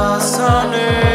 sunny.